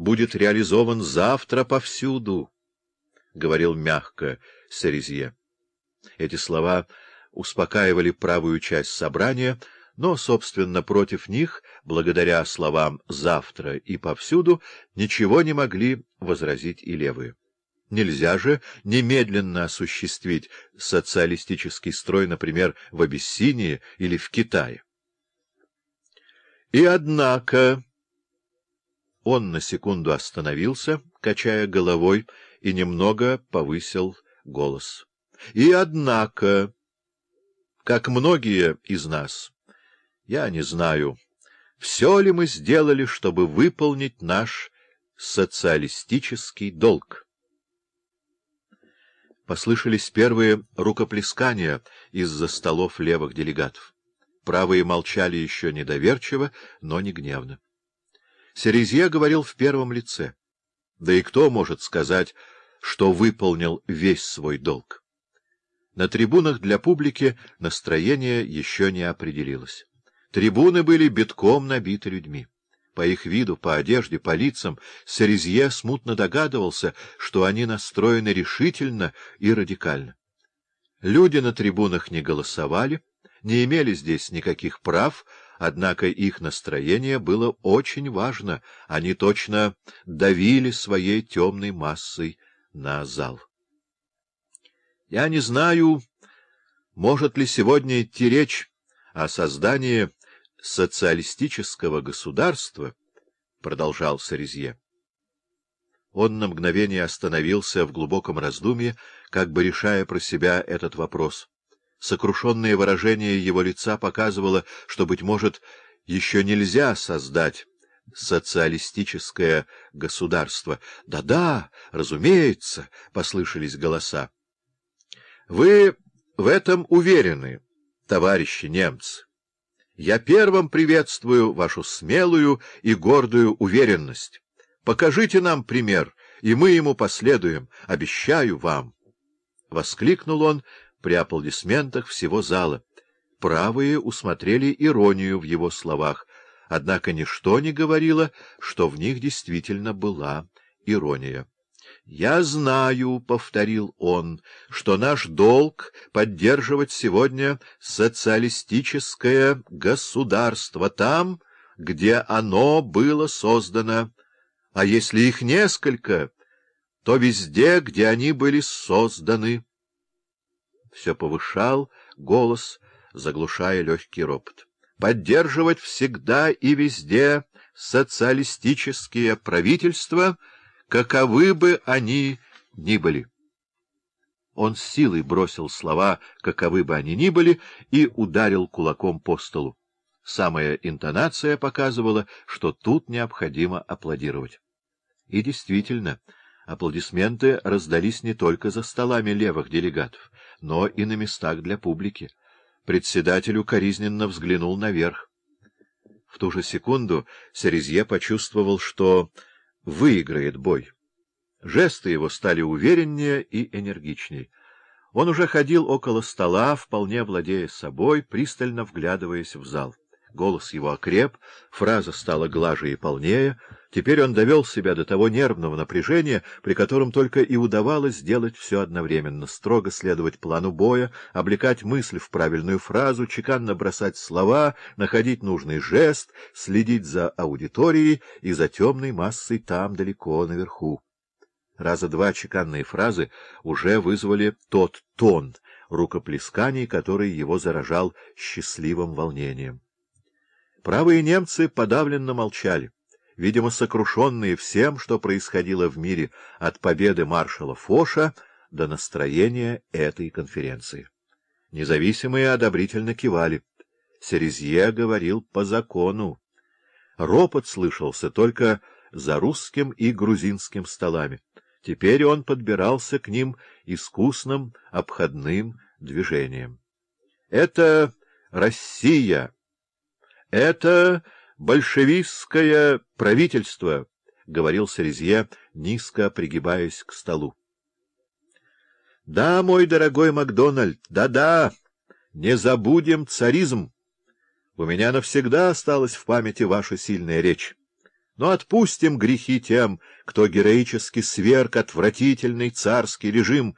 будет реализован завтра повсюду, — говорил мягко Серезье. Эти слова успокаивали правую часть собрания, но, собственно, против них, благодаря словам «завтра» и «повсюду», ничего не могли возразить и левые. Нельзя же немедленно осуществить социалистический строй, например, в Абиссинии или в Китае. И однако... Он на секунду остановился, качая головой, и немного повысил голос. И однако, как многие из нас, я не знаю, все ли мы сделали, чтобы выполнить наш социалистический долг. Послышались первые рукоплескания из-за столов левых делегатов. Правые молчали еще недоверчиво, но не гневно. Серезье говорил в первом лице. Да и кто может сказать, что выполнил весь свой долг? На трибунах для публики настроение еще не определилось. Трибуны были битком набиты людьми. По их виду, по одежде, по лицам Серезье смутно догадывался, что они настроены решительно и радикально. Люди на трибунах не голосовали, не имели здесь никаких прав, однако их настроение было очень важно, они точно давили своей темной массой на зал. Я не знаю, может ли сегодня идти речь о создании социалистического государства, — продолжал Сарезье. Он на мгновение остановился в глубоком раздумье, как бы решая про себя этот вопрос. Сокрушенное выражение его лица показывало, что, быть может, еще нельзя создать социалистическое государство. «Да-да, разумеется», — послышались голоса. «Вы в этом уверены, товарищи немцы?» Я первым приветствую вашу смелую и гордую уверенность. Покажите нам пример, и мы ему последуем, обещаю вам. Воскликнул он при аплодисментах всего зала. Правые усмотрели иронию в его словах, однако ничто не говорило, что в них действительно была ирония. «Я знаю, — повторил он, — что наш долг — поддерживать сегодня социалистическое государство там, где оно было создано, а если их несколько, то везде, где они были созданы». Все повышал голос, заглушая легкий ропот. «Поддерживать всегда и везде социалистические правительства — каковы бы они ни были. Он с силой бросил слова «каковы бы они ни были» и ударил кулаком по столу. Самая интонация показывала, что тут необходимо аплодировать. И действительно, аплодисменты раздались не только за столами левых делегатов, но и на местах для публики. Председатель укоризненно взглянул наверх. В ту же секунду Серезье почувствовал, что выиграет бой. Жесты его стали увереннее и энергичней. Он уже ходил около стола, вполне владея собой, пристально вглядываясь в зал. Голос его окреп, фраза стала глаже и полнее. Теперь он довел себя до того нервного напряжения, при котором только и удавалось сделать все одновременно, строго следовать плану боя, облекать мысль в правильную фразу, чеканно бросать слова, находить нужный жест, следить за аудиторией и за темной массой там, далеко наверху. Раза два чеканные фразы уже вызвали тот тон рукоплесканий, который его заражал счастливым волнением. Правые немцы подавленно молчали, видимо, сокрушенные всем, что происходило в мире от победы маршала Фоша до настроения этой конференции. Независимые одобрительно кивали. Серезье говорил по закону. Ропот слышался только за русским и грузинским столами. Теперь он подбирался к ним искусным обходным движением. — Это Россия! — Это большевистское правительство, — говорил Серезье, низко пригибаясь к столу. — Да, мой дорогой Макдональд, да-да, не забудем царизм. У меня навсегда осталась в памяти ваша сильная речь. Но отпустим грехи тем, кто героически сверг отвратительный царский режим,